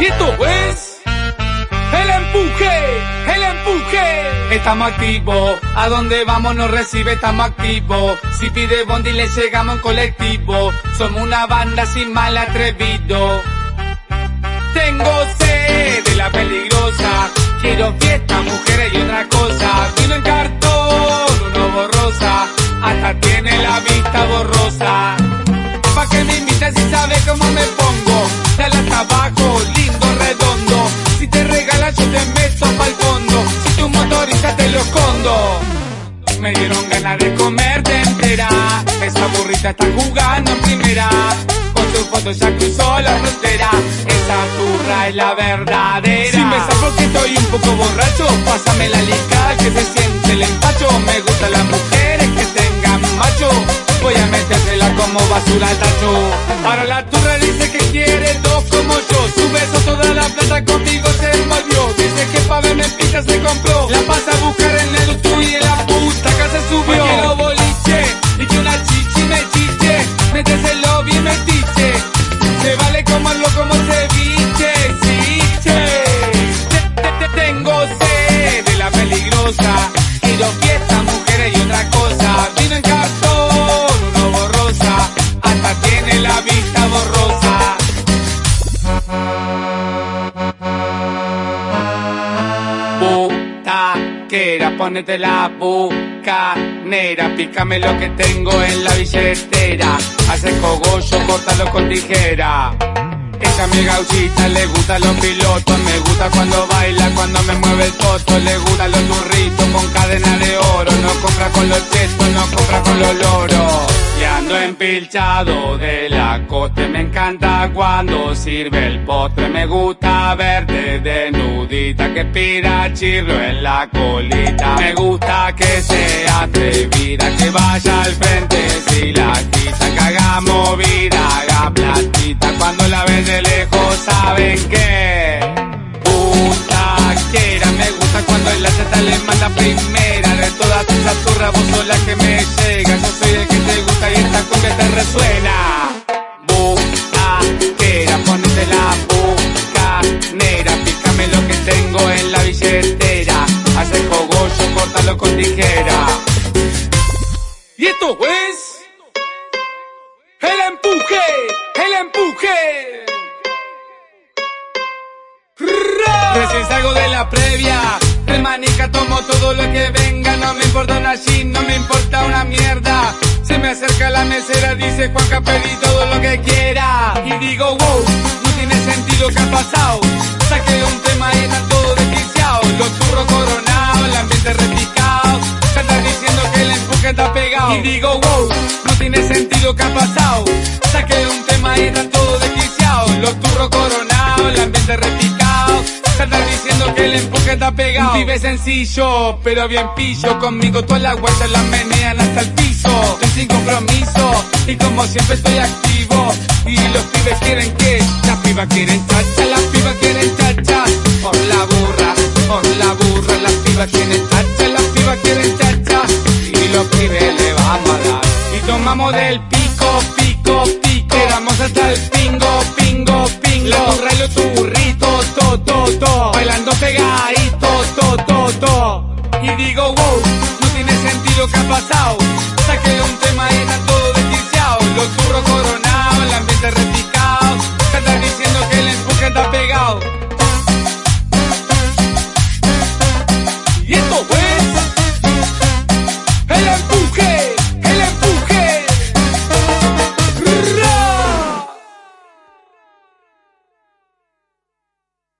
Y esto es el empuje, el empuje. Estamos activos, a donde vamos nos recibe, estamos activos. Si pide bondi le llegamos en colectivo. Somos una banda sin mal atrevido. Tengo sed de la peligrosa, quiero fiesta, mujeres y otra cosa. Vino en cartón, ganas de comerte entera. Esa burrita está jugando en primera. Con tu foto ya cruzó la frontera. Esa turra es la verdadera. Si me saco que estoy un poco borracho, pásame la lica que se siente el empacho. Me gustan las mujeres que tengan macho. Voy a metérsela como basura al tacho. Para la turra dice que quiere dos como yo. Su beso toda la plata conmigo se envolvió. Dice que pa' verme pizza se compró. La pasa a buscar en el Butaquera, ponete la bucanera, pícame lo que tengo en la billetera, hace cogollo, córtalo con tijera. Esa mi gauchita le gusta los pilotos, me gusta cuando baila, cuando me mueve el toto, le gusta los burritos con ando empilchado de la coste, me encanta cuando sirve el postre, me gusta verte desnudita, que pida chirlo en la colita. Me gusta que sea atrevida, que vaya al frente si la quita, que haga movida, haga platita, cuando la ven de lejos saben que Butaquera, me gusta cuando en la le manda primera. De todas esas turras vos sos la que me llega. Yo cumbia te resuena Butaquera, ponete la bucanera Pícame lo que tengo en la billetera Hace cogollo, córtalo con tijera Y esto es... El empuje, el empuje. Recién salgo de la previa, de manica tomo todo lo que venga, no me importa una jean, no me importa una mierda. Se me acerca la mesera, dice Juanca, pedí todo lo que quiera. Y digo, wow, no tiene sentido que ha pasado. Saqué un tema y están todos desquiciados. Los churros coronados, el ambiente repicado. Ya están diciendo que el empuje está pegado. Y digo, wow, no tiene sentido que ha pasado. Saqué un tema y están todos desquiciados. Los turros coronados, el ambiente repicado. Ya están diciendo que el empuje está pegado. Un pibe sencillo, pero bien pillo. Conmigo todas las guayas las menean hasta el piso. Estoy sin compromiso y como siempre estoy activo. Y los pibes quieren que, las pibas quieren chacha, las pibas quieren chacha. Por la burra, por la burra, las pibas quieren chacha, las pibas quieren chacha. Y los pibes le vamos a dar. Y tomamos del pico, pico, pico. Quedamos hasta el pingo, pingo, pingo. Los turritos, to, to, to. Bailando pegaditos, to, to, to. Y digo, wow, no tiene sentido que ha pasado.